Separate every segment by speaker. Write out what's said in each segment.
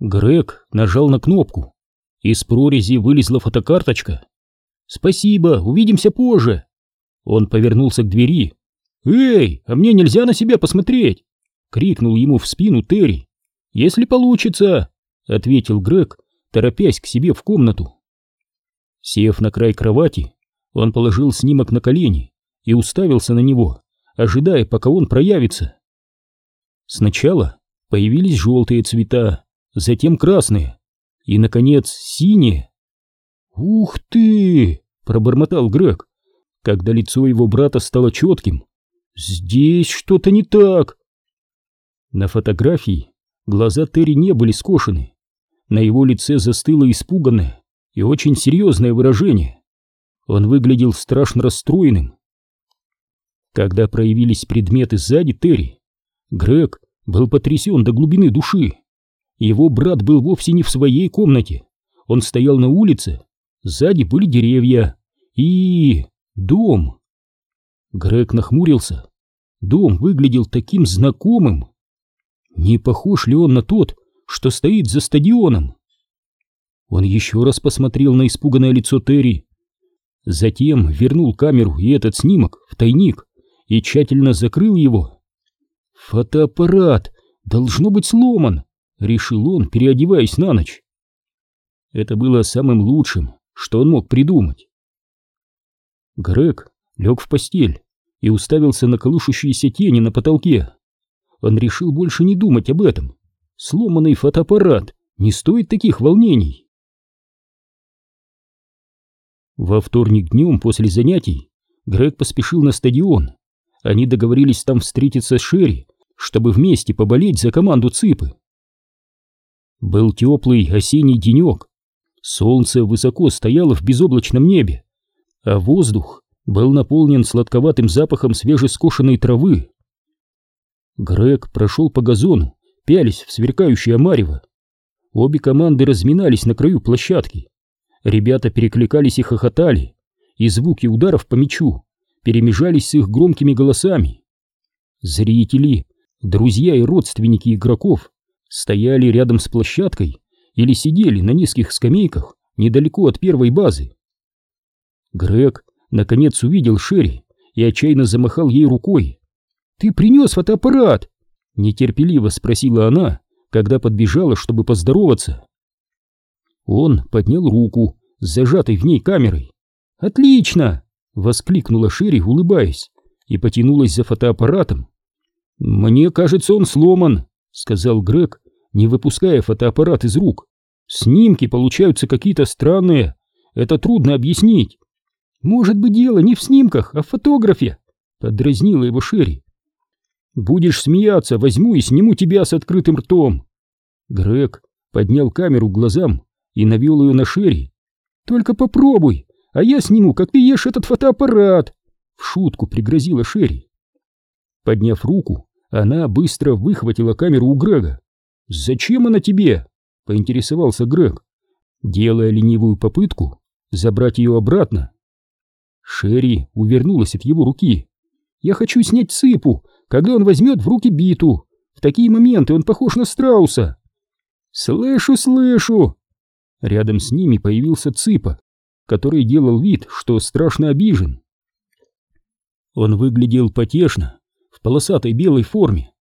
Speaker 1: Грег нажал на кнопку. Из прорези вылезла фотокарточка. «Спасибо, увидимся позже!» Он повернулся к двери. «Эй, а мне нельзя на себя посмотреть!» — крикнул ему в спину Терри. «Если получится!» — ответил Грег, торопясь к себе в комнату. Сев на край кровати, он положил снимок на колени и уставился на него, ожидая, пока он проявится. Сначала появились желтые цвета, затем красные и, наконец, синие. «Ух ты!» — пробормотал Грег, когда лицо его брата стало четким. «Здесь что-то не так!» На фотографии глаза Терри не были скошены. На его лице застыло испуганное и очень серьезное выражение. Он выглядел страшно расстроенным. Когда проявились предметы сзади Терри, Грег был потрясен до глубины души. Его брат был вовсе не в своей комнате. Он стоял на улице, сзади были деревья и... дом. Грег нахмурился. Дом выглядел таким знакомым. Не похож ли он на тот, что стоит за стадионом? Он еще раз посмотрел на испуганное лицо Терри. Затем вернул камеру и этот снимок в тайник и тщательно закрыл его. «Фотоаппарат должно быть сломан», — решил он, переодеваясь на ночь. Это было самым лучшим, что он мог придумать. Грег лег в постель и уставился на колышущиеся тени на потолке. Он решил больше не думать об этом. Сломанный фотоаппарат не стоит таких волнений. Во вторник днем после занятий Грег поспешил на стадион. Они договорились там встретиться с Шерри, чтобы вместе поболеть за команду Ципы. Был теплый осенний денек. Солнце высоко стояло в безоблачном небе, а воздух был наполнен сладковатым запахом свежескошенной травы. Грег прошел по газону, пялись в сверкающее марево. Обе команды разминались на краю площадки. Ребята перекликались и хохотали, и звуки ударов по мячу перемежались с их громкими голосами. Зрители, друзья и родственники игроков стояли рядом с площадкой или сидели на низких скамейках недалеко от первой базы. Грег наконец увидел Шерри и отчаянно замахал ей рукой. «Ты принес фотоаппарат?» — нетерпеливо спросила она, когда подбежала, чтобы поздороваться. Он поднял руку с зажатой в ней камерой. «Отлично!» — воскликнула Шерри, улыбаясь, и потянулась за фотоаппаратом. «Мне кажется, он сломан», — сказал Грег, не выпуская фотоаппарат из рук. «Снимки получаются какие-то странные. Это трудно объяснить». «Может быть, дело не в снимках, а в фотографе», — подразнила его Шерри. «Будешь смеяться, возьму и сниму тебя с открытым ртом». Грег поднял камеру к глазам и навел ее на Шерри. «Только попробуй, а я сниму, как ты ешь этот фотоаппарат!» В шутку пригрозила Шерри. Подняв руку, она быстро выхватила камеру у Грега. «Зачем она тебе?» — поинтересовался Грег, делая ленивую попытку забрать ее обратно. Шерри увернулась от его руки. «Я хочу снять цыпу, когда он возьмет в руки биту. В такие моменты он похож на страуса». «Слышу, слышу!» Рядом с ними появился цыпа, который делал вид, что страшно обижен. Он выглядел потешно, в полосатой белой форме.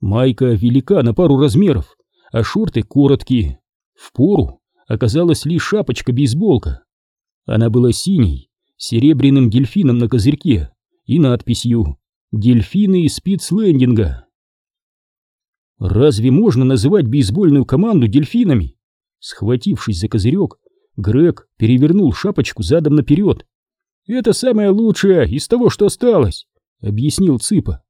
Speaker 1: Майка велика на пару размеров, а шорты короткие. В пору оказалась лишь шапочка-бейсболка. Она была синей, серебряным дельфином на козырьке и надписью «Дельфины спицлендинга». Разве можно называть бейсбольную команду дельфинами? Схватившись за козырек, Грег перевернул шапочку задом наперед. «Это самое лучшее из того, что осталось», — объяснил Цыпа.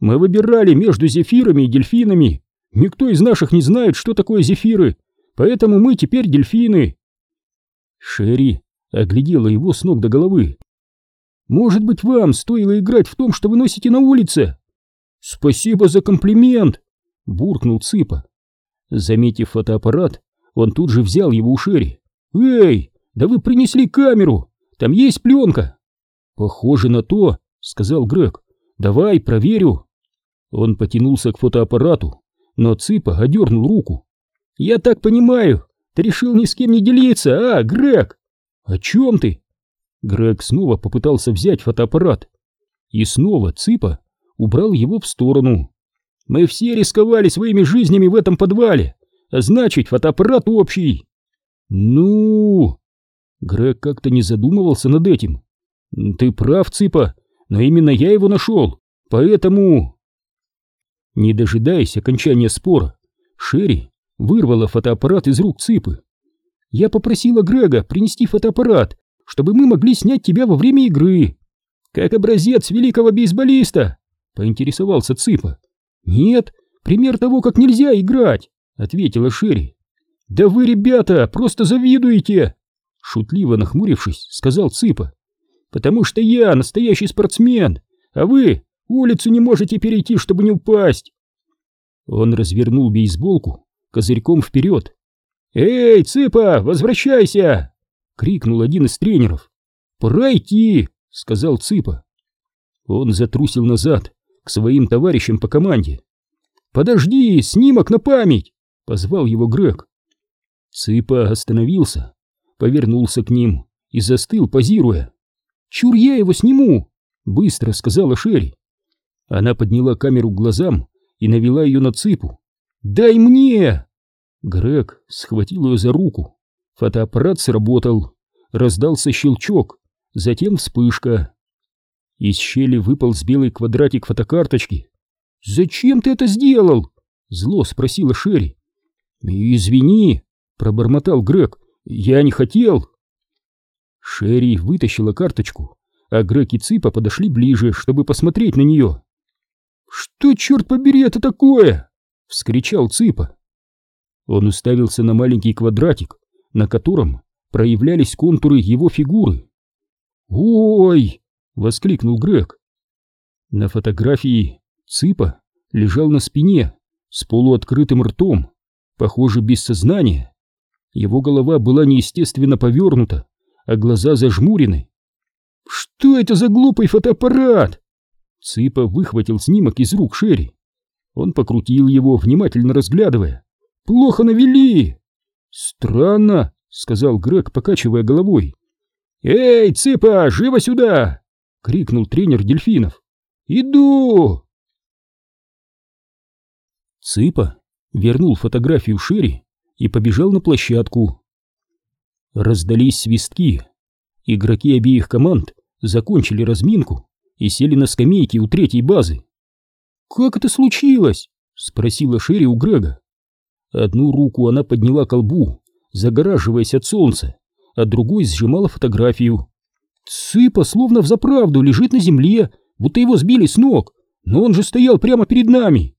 Speaker 1: «Мы выбирали между зефирами и дельфинами. Никто из наших не знает, что такое зефиры, поэтому мы теперь дельфины». Шерри оглядела его с ног до головы. «Может быть, вам стоило играть в том, что вы носите на улице?» «Спасибо за комплимент!» — буркнул Цыпа. Заметив фотоаппарат, он тут же взял его у Шерри. «Эй, да вы принесли камеру! Там есть пленка!» «Похоже на то», — сказал Грег. «Давай, проверю». Он потянулся к фотоаппарату, но Цыпа одернул руку. «Я так понимаю, ты решил ни с кем не делиться, а, Грег?» «О чем ты?» Грег снова попытался взять фотоаппарат. И снова Цыпа убрал его в сторону. «Мы все рисковали своими жизнями в этом подвале, а значит, фотоаппарат общий». «Ну...» Грег как-то не задумывался над этим. «Ты прав, Цыпа, но именно я его нашел, поэтому...» Не дожидаясь окончания спора, Шерри вырвала фотоаппарат из рук Цыпы. «Я попросила Грега принести фотоаппарат, чтобы мы могли снять тебя во время игры. Как образец великого бейсболиста!» — поинтересовался Цыпа. «Нет, пример того, как нельзя играть!» — ответила Шерри. «Да вы, ребята, просто завидуете!» Шутливо нахмурившись, сказал Цыпа. «Потому что я настоящий спортсмен, а вы улицу не можете перейти, чтобы не упасть!» Он развернул бейсболку козырьком вперед. «Эй, Цыпа, возвращайся!» — крикнул один из тренеров. «Пора идти!» — сказал Цыпа. Он затрусил назад к своим товарищам по команде. «Подожди, снимок на память!» — позвал его Грег. Цыпа остановился, повернулся к ним и застыл, позируя. «Чур я его сниму!» — быстро сказала Шерри. Она подняла камеру к глазам и навела ее на Цыпу. «Дай мне!» Грег схватил ее за руку. Фотоаппарат сработал. Раздался щелчок, затем вспышка. Из щели выпал белый квадратик фотокарточки. «Зачем ты это сделал?» — зло спросила Шерри. «Извини», — пробормотал Грег, — «я не хотел». Шерри вытащила карточку, а Грег и Ципа подошли ближе, чтобы посмотреть на нее. «Что, черт побери, это такое?» — вскричал Ципа. Он уставился на маленький квадратик, на котором проявлялись контуры его фигуры. «Ой!» — воскликнул Грег. На фотографии Ципа лежал на спине с полуоткрытым ртом, похоже, без сознания. Его голова была неестественно повернута, а глаза зажмурены. «Что это за глупый фотоаппарат?» Ципа выхватил снимок из рук Шерри. Он покрутил его, внимательно разглядывая. «Плохо навели!» «Странно», — сказал Грег, покачивая головой. «Эй, Цыпа, живо сюда!» — крикнул тренер дельфинов. «Иду!» Цыпа вернул фотографию Шерри и побежал на площадку. Раздались свистки. Игроки обеих команд закончили разминку и сели на скамейки у третьей базы. «Как это случилось?» — спросила Шерри у Грега. Одну руку она подняла к лбу, загораживаясь от солнца, а другой сжимала фотографию. Цыпа словно взаправду лежит на земле, будто его сбили с ног, но он же стоял прямо перед нами.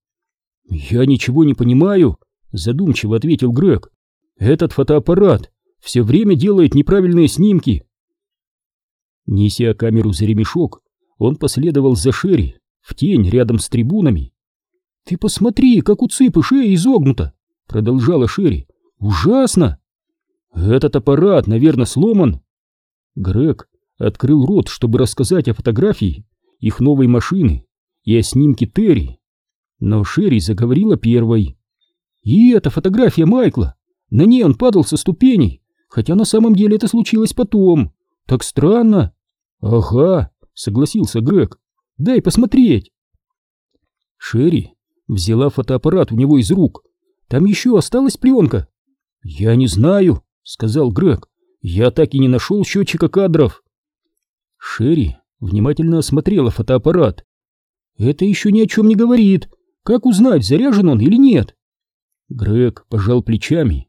Speaker 1: «Я ничего не понимаю», — задумчиво ответил Грег. «Этот фотоаппарат все время делает неправильные снимки». Неся камеру за ремешок, он последовал за Шерри в тень рядом с трибунами. «Ты посмотри, как у цыпы шея изогнута!» — продолжала Шерри. «Ужасно!» «Этот аппарат, наверное, сломан!» Грег открыл рот, чтобы рассказать о фотографии их новой машины и о снимке Терри. Но Шерри заговорила первой. «И эта фотография Майкла! На ней он падал со ступеней, хотя на самом деле это случилось потом. Так странно!» «Ага», — согласился Грег. «Дай посмотреть!» Шерри взяла фотоаппарат у него из рук. «Там еще осталась пленка?» «Я не знаю», — сказал Грег. «Я так и не нашел счетчика кадров». Шерри внимательно осмотрела фотоаппарат. «Это еще ни о чем не говорит. Как узнать, заряжен он или нет?» Грег пожал плечами.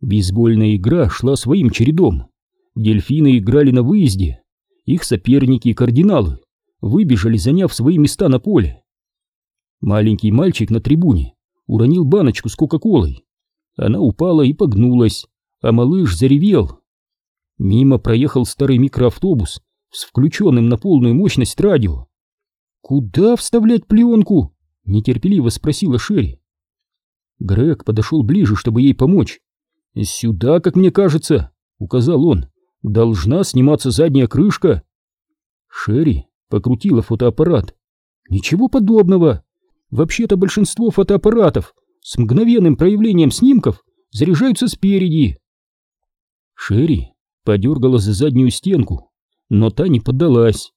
Speaker 1: Бейсбольная игра шла своим чередом. Дельфины играли на выезде. Их соперники, кардиналы, выбежали, заняв свои места на поле. Маленький мальчик на трибуне уронил баночку с кока-колой. Она упала и погнулась, а малыш заревел. Мимо проехал старый микроавтобус с включенным на полную мощность радио. «Куда вставлять пленку?» — нетерпеливо спросила Шерри. Грег подошел ближе, чтобы ей помочь. «Сюда, как мне кажется», — указал он, — «должна сниматься задняя крышка». Шерри покрутила фотоаппарат. «Ничего подобного. Вообще-то большинство фотоаппаратов с мгновенным проявлением снимков заряжаются спереди. Шерри подергала за заднюю стенку, но та не поддалась.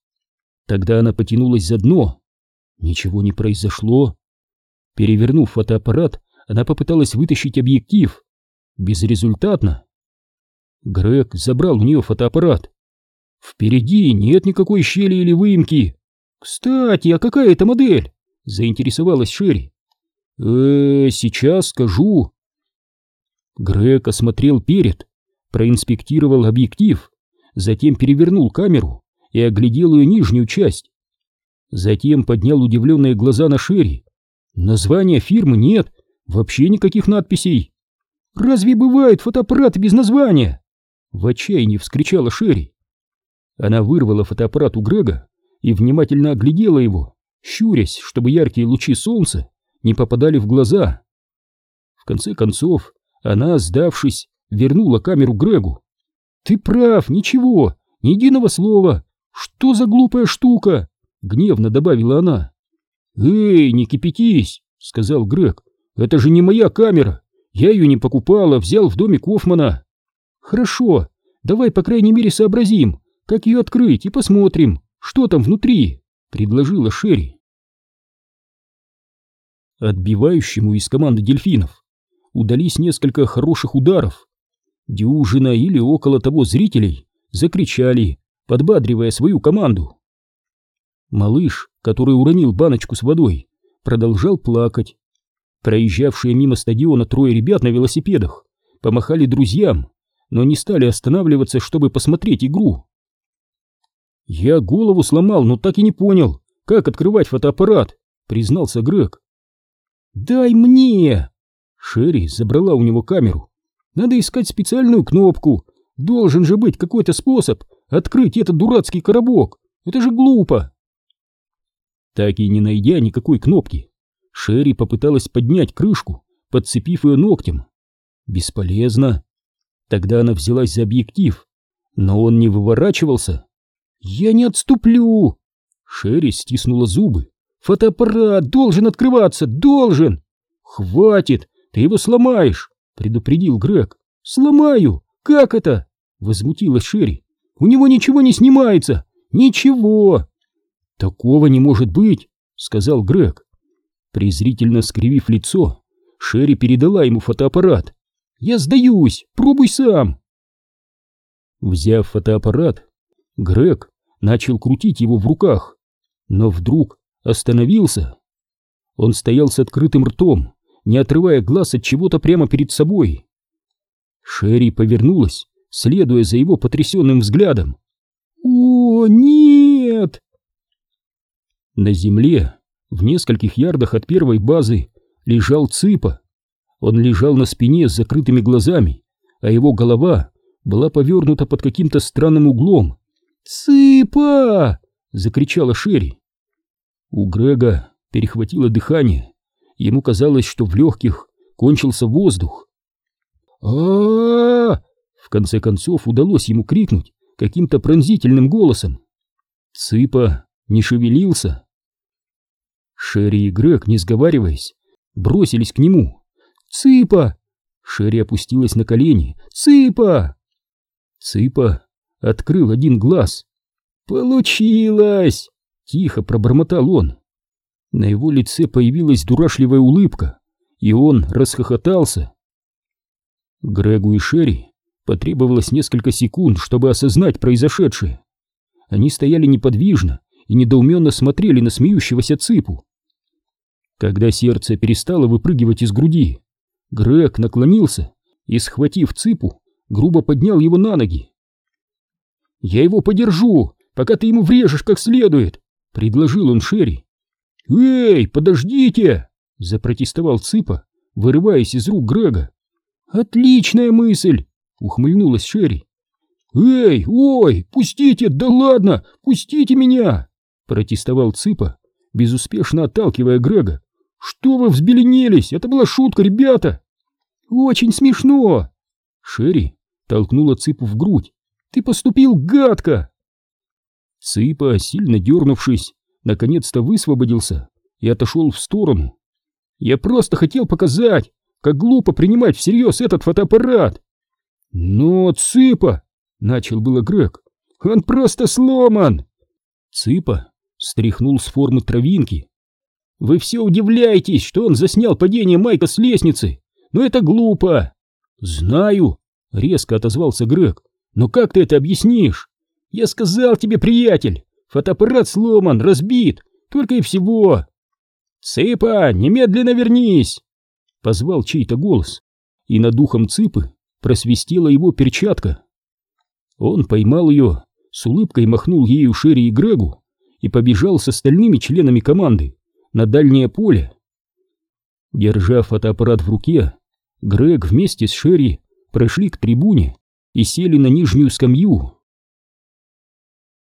Speaker 1: Тогда она потянулась за дно. Ничего не произошло. Перевернув фотоаппарат, она попыталась вытащить объектив. Безрезультатно. Грег забрал у нее фотоаппарат. Впереди нет никакой щели или выемки. Кстати, а какая это модель? Заинтересовалась Шерри. э сейчас скажу. Грег осмотрел перед, проинспектировал объектив, затем перевернул камеру и оглядел ее нижнюю часть. Затем поднял удивленные глаза на Шерри. Названия фирмы нет, вообще никаких надписей. Разве бывает фотоаппарат без названия? В отчаянии вскричала Шерри. Она вырвала фотоаппарат у Грега и внимательно оглядела его, щурясь, чтобы яркие лучи солнца не попадали в глаза. В конце концов, она, сдавшись, вернула камеру Грегу. «Ты прав, ничего, ни единого слова. Что за глупая штука?» — гневно добавила она. «Эй, не кипятись!» — сказал Грег. «Это же не моя камера. Я ее не покупала, взял в доме Кофмана». «Хорошо, давай по крайней мере сообразим, как ее открыть и посмотрим, что там внутри», — предложила Шерри. Отбивающему из команды дельфинов удались несколько хороших ударов. Дюжина или около того зрителей закричали, подбадривая свою команду. Малыш, который уронил баночку с водой, продолжал плакать. Проезжавшие мимо стадиона трое ребят на велосипедах помахали друзьям, но не стали останавливаться, чтобы посмотреть игру. «Я голову сломал, но так и не понял, как открывать фотоаппарат», — признался Грег. «Дай мне!» Шерри забрала у него камеру. «Надо искать специальную кнопку. Должен же быть какой-то способ открыть этот дурацкий коробок. Это же глупо!» Так и не найдя никакой кнопки, Шерри попыталась поднять крышку, подцепив ее ногтем. Бесполезно. Тогда она взялась за объектив, но он не выворачивался. «Я не отступлю!» Шерри стиснула зубы. «Фотоаппарат должен открываться! Должен!» «Хватит! Ты его сломаешь!» — предупредил Грег. «Сломаю! Как это?» — возмутилась Шерри. «У него ничего не снимается! Ничего!» «Такого не может быть!» — сказал Грег. Презрительно скривив лицо, Шерри передала ему фотоаппарат. «Я сдаюсь! Пробуй сам!» Взяв фотоаппарат, Грег начал крутить его в руках, но вдруг остановился. Он стоял с открытым ртом, не отрывая глаз от чего-то прямо перед собой. Шерри повернулась, следуя за его потрясенным взглядом. «О, нет!» На земле, в нескольких ярдах от первой базы, лежал Цыпа. Он лежал на спине с закрытыми глазами, а его голова была повернута под каким-то странным углом. «Цыпа!» — закричала Шерри. У Грега перехватило дыхание. Ему казалось, что в легких кончился воздух. а, В конце концов удалось ему крикнуть каким-то пронзительным голосом. Цыпа не шевелился. Шерри и Грег, не сговариваясь, бросились к нему. «Цыпа!» Шерри опустилась на колени. «Цыпа!» Цыпа открыл один глаз. «Получилось!» — тихо пробормотал он. На его лице появилась дурашливая улыбка, и он расхохотался. Грегу и Шерри потребовалось несколько секунд, чтобы осознать произошедшее. Они стояли неподвижно и недоуменно смотрели на смеющегося цыпу. Когда сердце перестало выпрыгивать из груди, Грег наклонился и, схватив цыпу, грубо поднял его на ноги. «Я его подержу, пока ты ему врежешь как следует», — предложил он Шерри. «Эй, подождите!» — запротестовал Цыпа, вырываясь из рук Грега. «Отличная мысль!» — ухмыльнулась Шерри. «Эй, ой, пустите, да ладно, пустите меня!» — протестовал Цыпа, безуспешно отталкивая Грега. «Что вы взбеленелись? Это была шутка, ребята!» «Очень смешно!» Шерри толкнула Цыпу в грудь. «Ты поступил гадко!» Цыпа, сильно дернувшись, наконец-то высвободился и отошел в сторону. Я просто хотел показать, как глупо принимать всерьез этот фотоаппарат. Но Цыпа, начал было Грег, он просто сломан. Цыпа стряхнул с формы травинки. Вы все удивляетесь, что он заснял падение Майка с лестницы, но это глупо. Знаю, резко отозвался Грег, но как ты это объяснишь? Я сказал тебе, приятель, фотоаппарат сломан, разбит, только и всего. Цыпа, немедленно вернись! Позвал чей-то голос, и над духом Цыпы просвистела его перчатка. Он поймал ее, с улыбкой махнул ею Шерри и Грегу и побежал с остальными членами команды на дальнее поле. Держа фотоаппарат в руке, Грег вместе с Шерри прошли к трибуне и сели на нижнюю скамью.